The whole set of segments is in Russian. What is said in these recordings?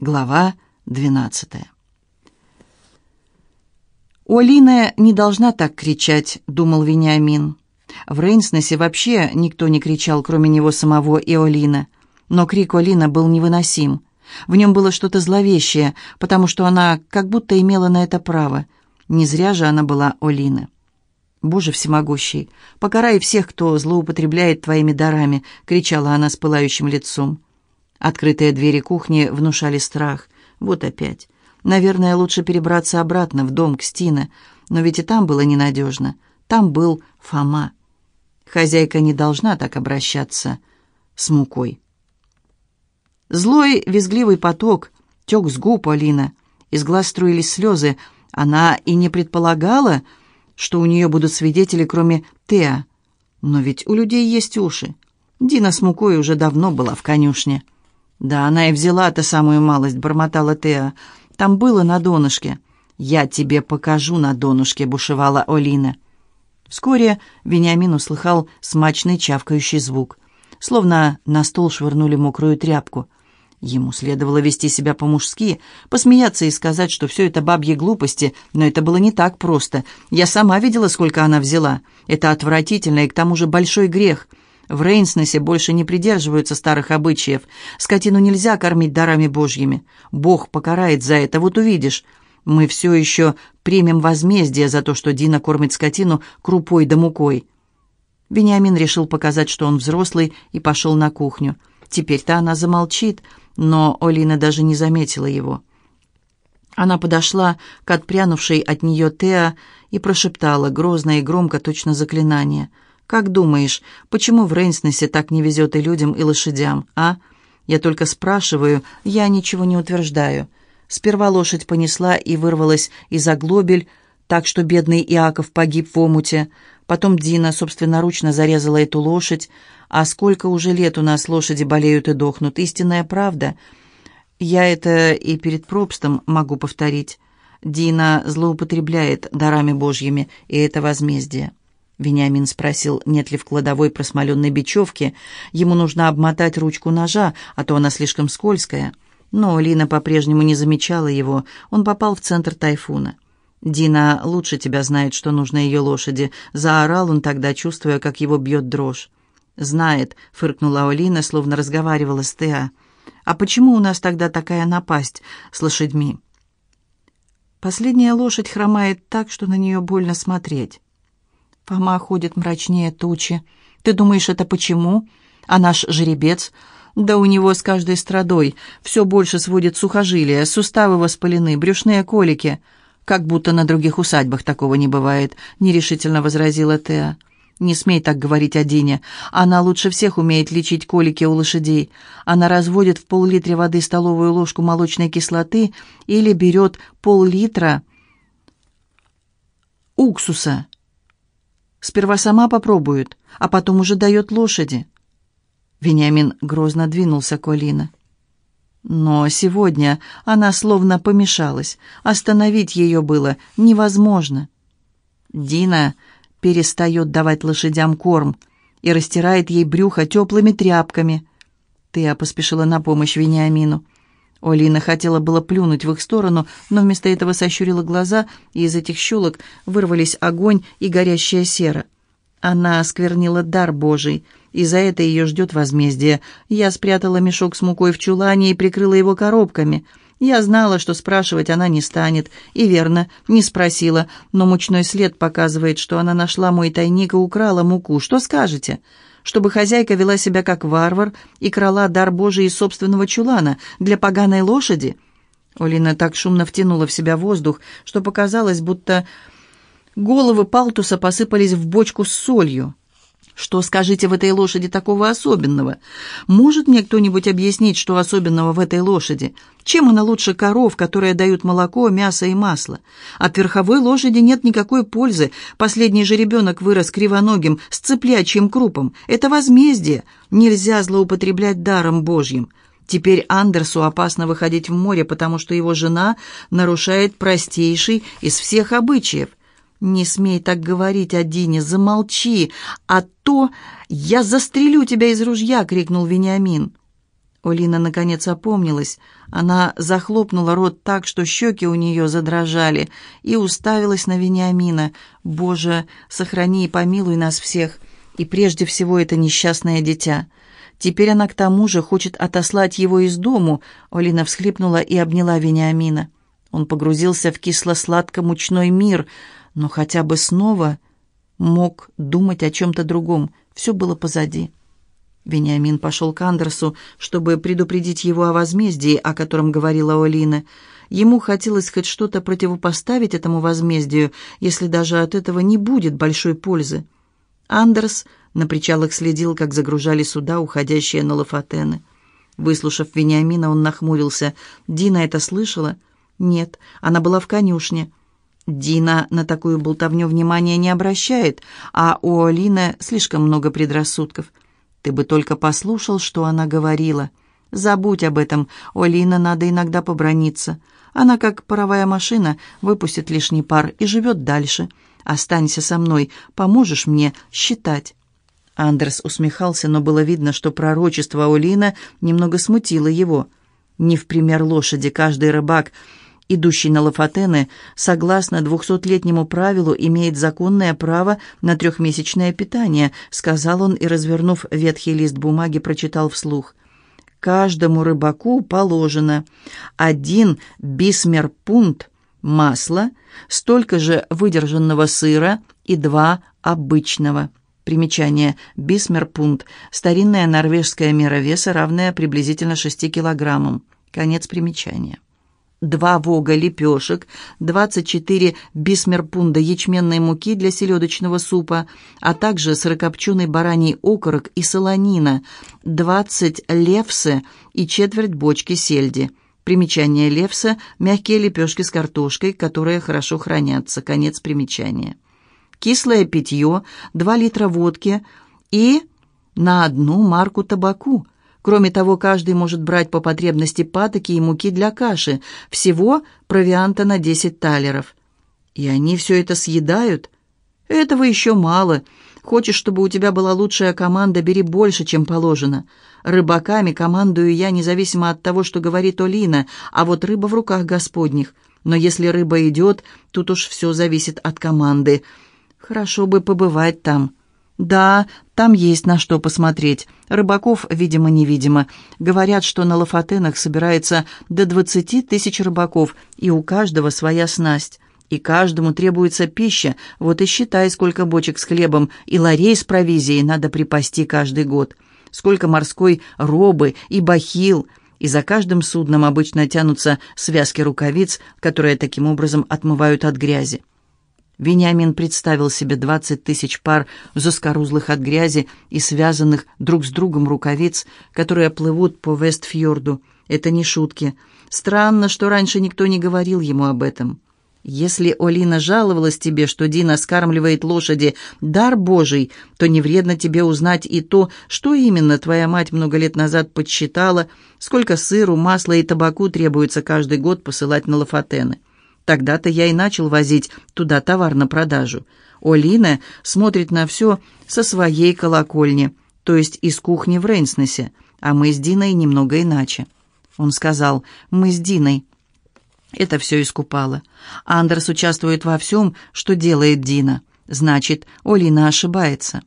Глава 12 «Олина не должна так кричать», — думал Вениамин. В Рейнснесе вообще никто не кричал, кроме него самого и Олина. Но крик Олина был невыносим. В нем было что-то зловещее, потому что она как будто имела на это право. Не зря же она была Олина. «Боже всемогущий, покарай всех, кто злоупотребляет твоими дарами!» — кричала она с пылающим лицом. Открытые двери кухни внушали страх. Вот опять. Наверное, лучше перебраться обратно в дом к Стине, но ведь и там было ненадежно. Там был Фома. Хозяйка не должна так обращаться с мукой. Злой, визгливый поток тек с губ Алина. Из глаз струились слезы. Она и не предполагала, что у нее будут свидетели, кроме Теа. Но ведь у людей есть уши. Дина с мукой уже давно была в конюшне. «Да она и взяла-то самую малость», — бормотала Теа. «Там было на донышке». «Я тебе покажу на донышке», — бушевала Олина. Вскоре Вениамин услыхал смачный чавкающий звук. Словно на стол швырнули мокрую тряпку. Ему следовало вести себя по-мужски, посмеяться и сказать, что все это бабьи глупости, но это было не так просто. Я сама видела, сколько она взяла. Это отвратительно и к тому же большой грех. В Рейнснесе больше не придерживаются старых обычаев. Скотину нельзя кормить дарами божьими. Бог покарает за это, вот увидишь. Мы все еще примем возмездие за то, что Дина кормит скотину крупой да мукой». Вениамин решил показать, что он взрослый, и пошел на кухню. Теперь-то она замолчит, но Олина даже не заметила его. Она подошла к отпрянувшей от нее Теа и прошептала грозно и громко, точно заклинание — «Как думаешь, почему в Рейнснесе так не везет и людям, и лошадям, а? Я только спрашиваю, я ничего не утверждаю». Сперва лошадь понесла и вырвалась из оглобель, так что бедный Иаков погиб в омуте. Потом Дина собственноручно зарезала эту лошадь. А сколько уже лет у нас лошади болеют и дохнут. Истинная правда. Я это и перед пропстом могу повторить. Дина злоупотребляет дарами божьими, и это возмездие. Вениамин спросил, нет ли в кладовой просмоленной бечевки. Ему нужно обмотать ручку ножа, а то она слишком скользкая. Но Лина по-прежнему не замечала его. Он попал в центр тайфуна. «Дина лучше тебя знает, что нужно ее лошади», — заорал он тогда, чувствуя, как его бьет дрожь. «Знает», — фыркнула Олина, словно разговаривала с Теа. «А почему у нас тогда такая напасть с лошадьми?» Последняя лошадь хромает так, что на нее больно смотреть. Фома ходит мрачнее тучи. Ты думаешь, это почему? А наш жеребец? Да у него с каждой страдой все больше сводит сухожилия, суставы воспалены, брюшные колики. Как будто на других усадьбах такого не бывает, нерешительно возразила Теа. «Не смей так говорить о Дине. Она лучше всех умеет лечить колики у лошадей. Она разводит в пол-литре воды столовую ложку молочной кислоты или берет пол-литра уксуса Сперва сама попробует, а потом уже дает лошади». Вениамин грозно двинулся к Олина. Но сегодня она словно помешалась. Остановить ее было невозможно. Дина перестает давать лошадям корм и растирает ей брюхо теплыми тряпками. Ты поспешила на помощь Вениамину. Олина хотела было плюнуть в их сторону, но вместо этого сощурила глаза, и из этих щелок вырвались огонь и горящая сера. Она осквернила дар Божий, и за это ее ждет возмездие. Я спрятала мешок с мукой в чулане и прикрыла его коробками. Я знала, что спрашивать она не станет, и верно, не спросила, но мучной след показывает, что она нашла мой тайник и украла муку. Что скажете?» Чтобы хозяйка вела себя как варвар и крала дар Божий из собственного чулана для поганой лошади. Олина так шумно втянула в себя воздух, что показалось, будто головы палтуса посыпались в бочку с солью. Что, скажите, в этой лошади такого особенного? Может мне кто-нибудь объяснить, что особенного в этой лошади? Чем она лучше коров, которые дают молоко, мясо и масло? От верховой лошади нет никакой пользы. Последний же ребенок вырос кривоногим, с цыплячьим крупом. Это возмездие. Нельзя злоупотреблять даром Божьим. Теперь Андерсу опасно выходить в море, потому что его жена нарушает простейший из всех обычаев. «Не смей так говорить о Дине, замолчи, а то я застрелю тебя из ружья!» — крикнул Вениамин. Олина наконец опомнилась. Она захлопнула рот так, что щеки у нее задрожали, и уставилась на Вениамина. «Боже, сохрани и помилуй нас всех, и прежде всего это несчастное дитя». Теперь она к тому же хочет отослать его из дому. Олина всхлипнула и обняла Вениамина. Он погрузился в кисло-сладко-мучной мир, но хотя бы снова мог думать о чем-то другом. Все было позади. Вениамин пошел к Андерсу, чтобы предупредить его о возмездии, о котором говорила Олина. Ему хотелось хоть что-то противопоставить этому возмездию, если даже от этого не будет большой пользы. Андерс на причалах следил, как загружали суда, уходящие на Лафатены. Выслушав Вениамина, он нахмурился. «Дина это слышала?» «Нет, она была в конюшне». Дина на такую болтовню внимания не обращает, а у Алины слишком много предрассудков. Ты бы только послушал, что она говорила. Забудь об этом, у Алины надо иногда поброниться. Она, как паровая машина, выпустит лишний пар и живет дальше. Останься со мной, поможешь мне считать». Андерс усмехался, но было видно, что пророчество Олина немного смутило его. Не в пример лошади каждый рыбак – идущий на Лафатены, согласно двухсотлетнему правилу, имеет законное право на трехмесячное питание», сказал он и, развернув ветхий лист бумаги, прочитал вслух. «Каждому рыбаку положено один бисмерпунт масла, столько же выдержанного сыра и два обычного». Примечание. Бисмерпунт. Старинная норвежская мера веса, равная приблизительно 6 килограммам. Конец примечания два вога лепешек, 24 бисмерпунда ячменной муки для селедочного супа, а также сырокопченый бараний окорок и солонина, 20 левсы и четверть бочки сельди. Примечание левса – мягкие лепешки с картошкой, которые хорошо хранятся. Конец примечания. Кислое питье, 2 литра водки и на одну марку табаку – Кроме того, каждый может брать по потребности патоки и муки для каши. Всего провианта на 10 талеров. И они все это съедают? Этого еще мало. Хочешь, чтобы у тебя была лучшая команда, бери больше, чем положено. Рыбаками командую я, независимо от того, что говорит Олина, а вот рыба в руках господних. Но если рыба идет, тут уж все зависит от команды. Хорошо бы побывать там». «Да, там есть на что посмотреть. Рыбаков, видимо-невидимо. Говорят, что на Лафатенах собирается до двадцати тысяч рыбаков, и у каждого своя снасть. И каждому требуется пища. Вот и считай, сколько бочек с хлебом и ларей с провизией надо припасти каждый год. Сколько морской робы и бахил. И за каждым судном обычно тянутся связки рукавиц, которые таким образом отмывают от грязи. Вениамин представил себе двадцать тысяч пар заскорузлых от грязи и связанных друг с другом рукавиц, которые плывут по Вестфьорду. Это не шутки. Странно, что раньше никто не говорил ему об этом. Если Олина жаловалась тебе, что Дина скармливает лошади дар Божий, то не вредно тебе узнать и то, что именно твоя мать много лет назад подсчитала, сколько сыру, масла и табаку требуется каждый год посылать на Лафатены. Тогда-то я и начал возить туда товар на продажу. Олина смотрит на все со своей колокольни, то есть из кухни в Рейнснесе, а мы с Диной немного иначе. Он сказал, мы с Диной. Это все искупало. Андерс участвует во всем, что делает Дина. Значит, Олина ошибается.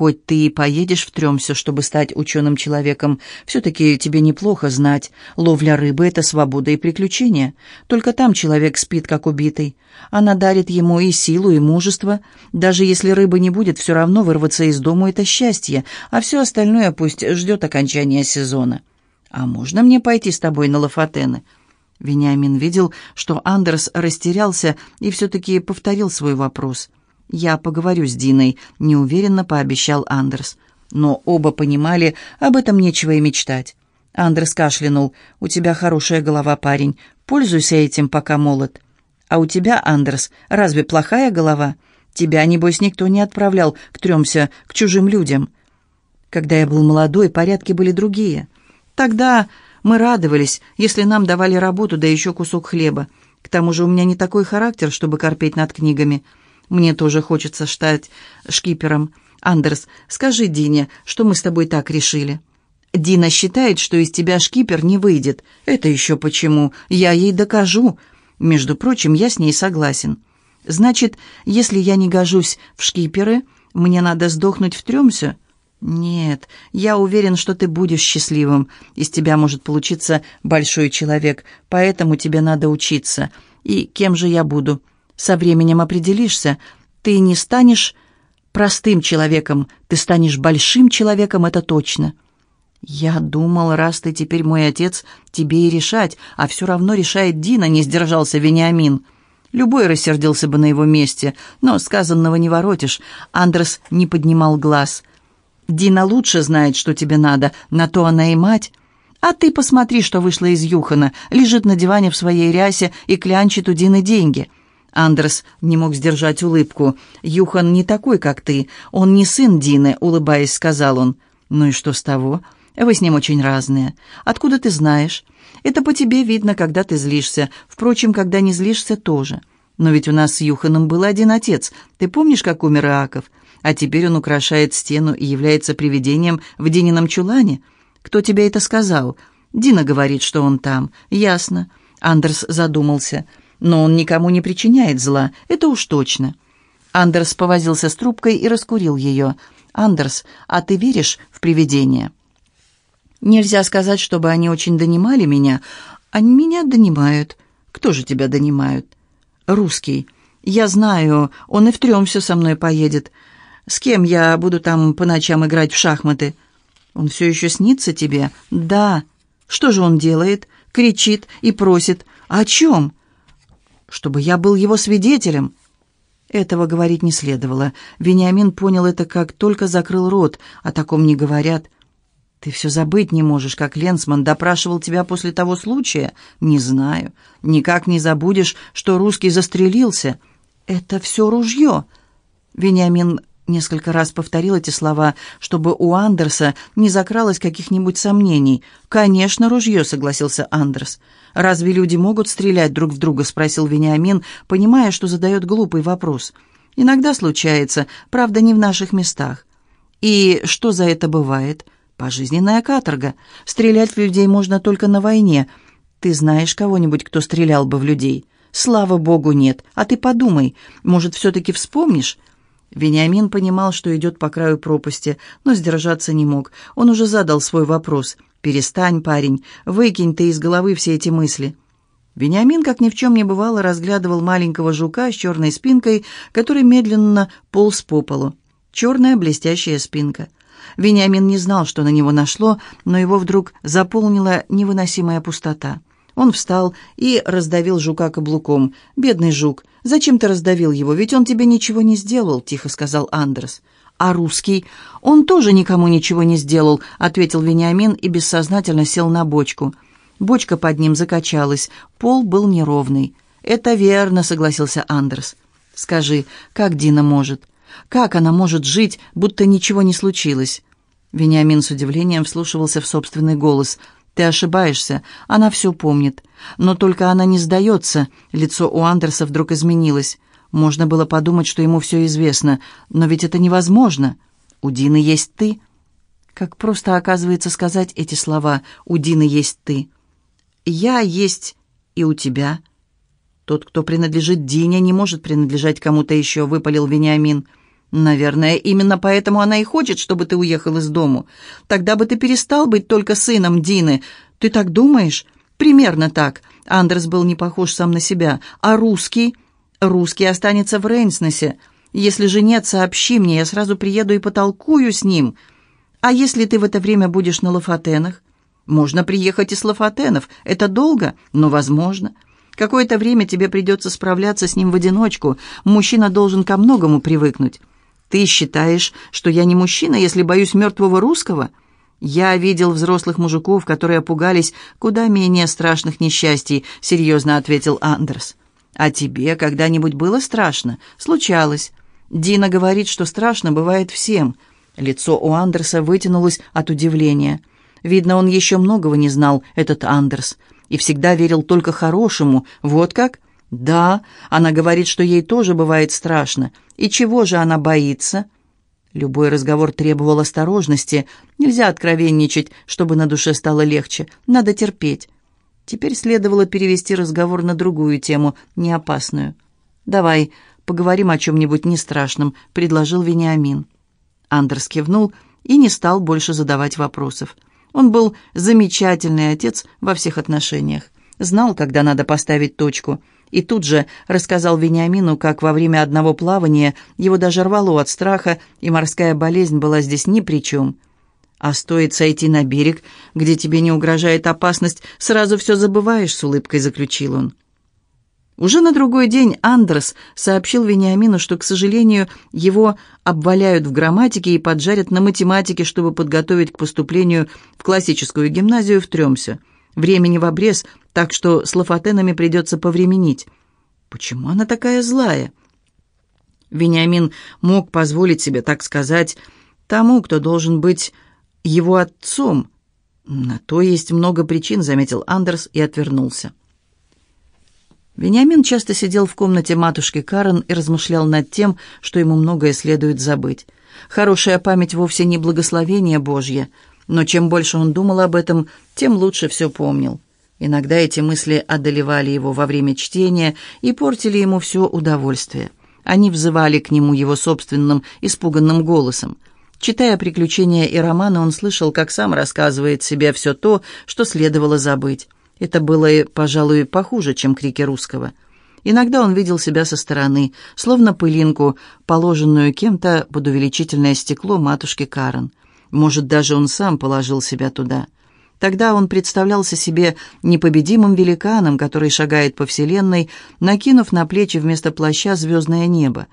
Хоть ты и поедешь в Тремсе, чтобы стать ученым человеком, все-таки тебе неплохо знать. Ловля рыбы — это свобода и приключения. Только там человек спит, как убитый. Она дарит ему и силу, и мужество. Даже если рыбы не будет, все равно вырваться из дому — это счастье, а все остальное пусть ждет окончания сезона. «А можно мне пойти с тобой на Лафатены?» Вениамин видел, что Андерс растерялся и все-таки повторил свой вопрос — «Я поговорю с Диной», — неуверенно пообещал Андерс. Но оба понимали, об этом нечего и мечтать. Андерс кашлянул. «У тебя хорошая голова, парень. Пользуйся этим, пока молод». «А у тебя, Андерс, разве плохая голова? Тебя, небось, никто не отправлял к трёмся, к чужим людям». «Когда я был молодой, порядки были другие. Тогда мы радовались, если нам давали работу, да еще кусок хлеба. К тому же у меня не такой характер, чтобы корпеть над книгами». Мне тоже хочется стать шкипером. Андерс, скажи Дине, что мы с тобой так решили». Дина считает, что из тебя шкипер не выйдет. Это еще почему? Я ей докажу. Между прочим, я с ней согласен. Значит, если я не гожусь в шкиперы, мне надо сдохнуть в трёмсе? Нет, я уверен, что ты будешь счастливым. Из тебя может получиться большой человек, поэтому тебе надо учиться. И кем же я буду? Со временем определишься. Ты не станешь простым человеком, ты станешь большим человеком, это точно. «Я думал, раз ты теперь мой отец, тебе и решать, а все равно решает Дина», — не сдержался Вениамин. Любой рассердился бы на его месте, но сказанного не воротишь. Андрес не поднимал глаз. «Дина лучше знает, что тебе надо, на то она и мать. А ты посмотри, что вышло из Юхана, лежит на диване в своей рясе и клянчит у Дины деньги». Андрес не мог сдержать улыбку. «Юхан не такой, как ты. Он не сын Дины», — улыбаясь, сказал он. «Ну и что с того?» Вы с ним очень разные. Откуда ты знаешь? Это по тебе видно, когда ты злишься. Впрочем, когда не злишься, тоже. Но ведь у нас с Юханом был один отец. Ты помнишь, как умер Иаков? А теперь он украшает стену и является привидением в Динином чулане. Кто тебе это сказал? Дина говорит, что он там. Ясно. Андерс задумался. Но он никому не причиняет зла. Это уж точно. Андерс повозился с трубкой и раскурил ее. «Андерс, а ты веришь в привидения?» Нельзя сказать, чтобы они очень донимали меня. Они меня донимают. Кто же тебя донимают? Русский. Я знаю, он и в трем все со мной поедет. С кем я буду там по ночам играть в шахматы? Он все еще снится тебе? Да. Что же он делает? Кричит и просит. О чем? Чтобы я был его свидетелем. Этого говорить не следовало. Вениамин понял это, как только закрыл рот. О таком не говорят. «Ты все забыть не можешь, как Ленсман допрашивал тебя после того случая?» «Не знаю. Никак не забудешь, что русский застрелился. Это все ружье». Вениамин несколько раз повторил эти слова, чтобы у Андерса не закралось каких-нибудь сомнений. «Конечно, ружье», — согласился Андерс. «Разве люди могут стрелять друг в друга?» — спросил Вениамин, понимая, что задает глупый вопрос. «Иногда случается, правда, не в наших местах». «И что за это бывает?» Пожизненная каторга. Стрелять в людей можно только на войне. Ты знаешь кого-нибудь, кто стрелял бы в людей? Слава богу, нет. А ты подумай, может, все-таки вспомнишь? Вениамин понимал, что идет по краю пропасти, но сдержаться не мог. Он уже задал свой вопрос. «Перестань, парень, выкинь ты из головы все эти мысли». Вениамин, как ни в чем не бывало, разглядывал маленького жука с черной спинкой, который медленно полз по полу. Черная блестящая спинка — Вениамин не знал, что на него нашло, но его вдруг заполнила невыносимая пустота. Он встал и раздавил жука каблуком. «Бедный жук, зачем ты раздавил его? Ведь он тебе ничего не сделал», — тихо сказал Андрес. «А русский? Он тоже никому ничего не сделал», — ответил Вениамин и бессознательно сел на бочку. Бочка под ним закачалась, пол был неровный. «Это верно», — согласился Андрес. «Скажи, как Дина может? Как она может жить, будто ничего не случилось?» Вениамин с удивлением вслушивался в собственный голос. «Ты ошибаешься. Она все помнит. Но только она не сдается». Лицо у Андерса вдруг изменилось. Можно было подумать, что ему все известно. Но ведь это невозможно. «У Дины есть ты». Как просто оказывается сказать эти слова «У Дины есть ты». «Я есть и у тебя». «Тот, кто принадлежит Дине, не может принадлежать кому-то еще», — выпалил Вениамин. «Наверное, именно поэтому она и хочет, чтобы ты уехал из дому. Тогда бы ты перестал быть только сыном Дины. Ты так думаешь?» «Примерно так». Андерс был не похож сам на себя. «А русский?» «Русский останется в Рейнснесе. Если же нет, сообщи мне, я сразу приеду и потолкую с ним. А если ты в это время будешь на Лафатенах?» «Можно приехать из Лафатенов. Это долго, но возможно». Какое-то время тебе придется справляться с ним в одиночку. Мужчина должен ко многому привыкнуть. Ты считаешь, что я не мужчина, если боюсь мертвого русского? Я видел взрослых мужиков, которые пугались куда менее страшных несчастий, серьезно ответил Андерс. А тебе когда-нибудь было страшно? Случалось. Дина говорит, что страшно бывает всем. Лицо у Андерса вытянулось от удивления. Видно, он еще многого не знал, этот Андерс, и всегда верил только хорошему. Вот как? «Да, она говорит, что ей тоже бывает страшно. И чего же она боится?» Любой разговор требовал осторожности. Нельзя откровенничать, чтобы на душе стало легче. Надо терпеть. Теперь следовало перевести разговор на другую тему, не опасную. «Давай поговорим о чем-нибудь нестрашном», — предложил Вениамин. Андерс кивнул и не стал больше задавать вопросов. Он был замечательный отец во всех отношениях. Знал, когда надо поставить точку. И тут же рассказал Вениамину, как во время одного плавания его даже рвало от страха, и морская болезнь была здесь ни при чем. А стоит сойти на берег, где тебе не угрожает опасность, сразу все забываешь, с улыбкой заключил он. Уже на другой день Андерс сообщил Вениамину, что, к сожалению, его обваляют в грамматике и поджарят на математике, чтобы подготовить к поступлению в классическую гимназию в Тремсе. Времени в обрез, так что с лафатенами придется повременить. Почему она такая злая? Вениамин мог позволить себе так сказать тому, кто должен быть его отцом. На то есть много причин, заметил Андерс и отвернулся. Вениамин часто сидел в комнате матушки Карен и размышлял над тем, что ему многое следует забыть. Хорошая память вовсе не благословение Божье, но чем больше он думал об этом, тем лучше все помнил. Иногда эти мысли одолевали его во время чтения и портили ему все удовольствие. Они взывали к нему его собственным испуганным голосом. Читая приключения и романы, он слышал, как сам рассказывает себе все то, что следовало забыть. Это было, пожалуй, похуже, чем крики русского. Иногда он видел себя со стороны, словно пылинку, положенную кем-то под увеличительное стекло матушки Карен. Может, даже он сам положил себя туда. Тогда он представлялся себе непобедимым великаном, который шагает по вселенной, накинув на плечи вместо плаща звездное небо.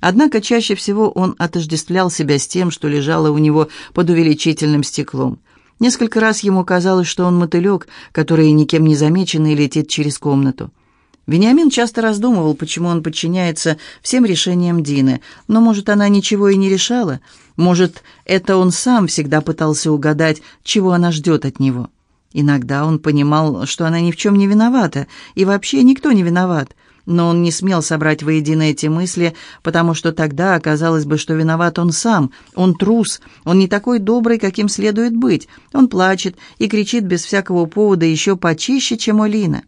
Однако чаще всего он отождествлял себя с тем, что лежало у него под увеличительным стеклом – Несколько раз ему казалось, что он мотылек, который никем не замеченный летит через комнату. Вениамин часто раздумывал, почему он подчиняется всем решениям Дины, но, может, она ничего и не решала, может, это он сам всегда пытался угадать, чего она ждет от него. Иногда он понимал, что она ни в чем не виновата, и вообще никто не виноват, но он не смел собрать воедино эти мысли, потому что тогда оказалось бы, что виноват он сам. Он трус, он не такой добрый, каким следует быть. Он плачет и кричит без всякого повода еще почище, чем Олина.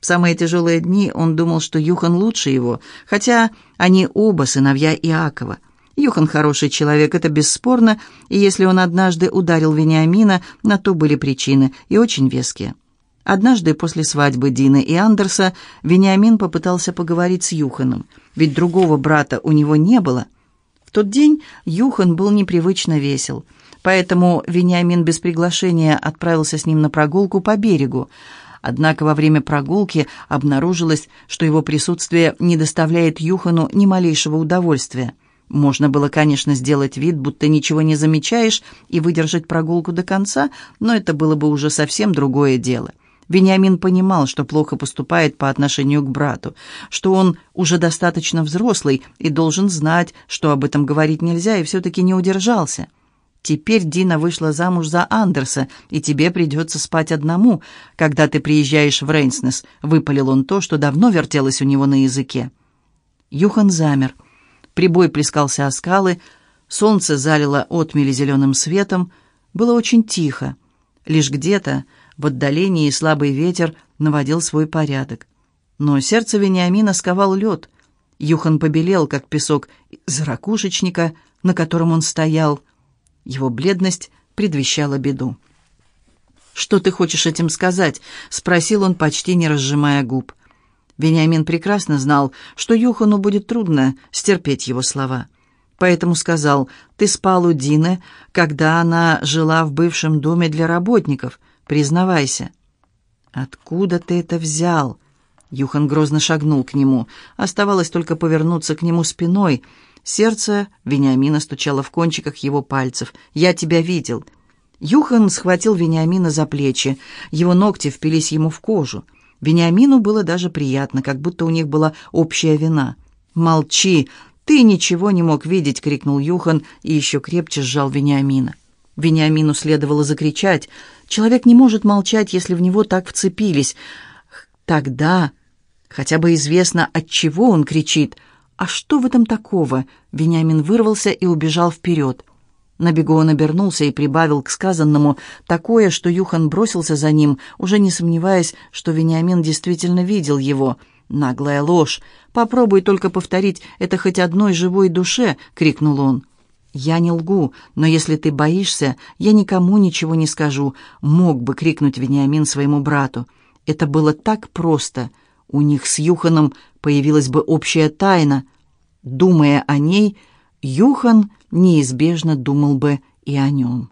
В самые тяжелые дни он думал, что Юхан лучше его, хотя они оба сыновья Иакова. Юхан хороший человек, это бесспорно, и если он однажды ударил Вениамина, на то были причины, и очень веские. Однажды после свадьбы Дины и Андерса Вениамин попытался поговорить с Юханом, ведь другого брата у него не было. В тот день Юхан был непривычно весел, поэтому Вениамин без приглашения отправился с ним на прогулку по берегу. Однако во время прогулки обнаружилось, что его присутствие не доставляет Юхану ни малейшего удовольствия. Можно было, конечно, сделать вид, будто ничего не замечаешь, и выдержать прогулку до конца, но это было бы уже совсем другое дело. Вениамин понимал, что плохо поступает по отношению к брату, что он уже достаточно взрослый и должен знать, что об этом говорить нельзя, и все-таки не удержался. «Теперь Дина вышла замуж за Андерса, и тебе придется спать одному, когда ты приезжаешь в Рейнснес», — выпалил он то, что давно вертелось у него на языке. Юхан замер. Прибой плескался о скалы, солнце залило отмели зеленым светом, было очень тихо. Лишь где-то в отдалении слабый ветер наводил свой порядок. Но сердце Вениамина сковал лед. Юхан побелел, как песок из ракушечника, на котором он стоял. Его бледность предвещала беду. «Что ты хочешь этим сказать?» — спросил он, почти не разжимая губ. Вениамин прекрасно знал, что Юхану будет трудно стерпеть его слова. Поэтому сказал, «Ты спал у Дины, когда она жила в бывшем доме для работников. Признавайся». «Откуда ты это взял?» Юхан грозно шагнул к нему. Оставалось только повернуться к нему спиной. Сердце Вениамина стучало в кончиках его пальцев. «Я тебя видел». Юхан схватил Вениамина за плечи. Его ногти впились ему в кожу. Вениамину было даже приятно, как будто у них была общая вина. «Молчи! Ты ничего не мог видеть!» — крикнул Юхан и еще крепче сжал Вениамина. Вениамину следовало закричать. Человек не может молчать, если в него так вцепились. Тогда хотя бы известно, от чего он кричит. «А что в этом такого?» Вениамин вырвался и убежал вперед. На бегу он обернулся и прибавил к сказанному такое, что Юхан бросился за ним, уже не сомневаясь, что Вениамин действительно видел его. «Наглая ложь! Попробуй только повторить это хоть одной живой душе!» — крикнул он. «Я не лгу, но если ты боишься, я никому ничего не скажу», — мог бы крикнуть Вениамин своему брату. Это было так просто. У них с Юханом появилась бы общая тайна. Думая о ней, Юхан неизбежно думал бы и о нем.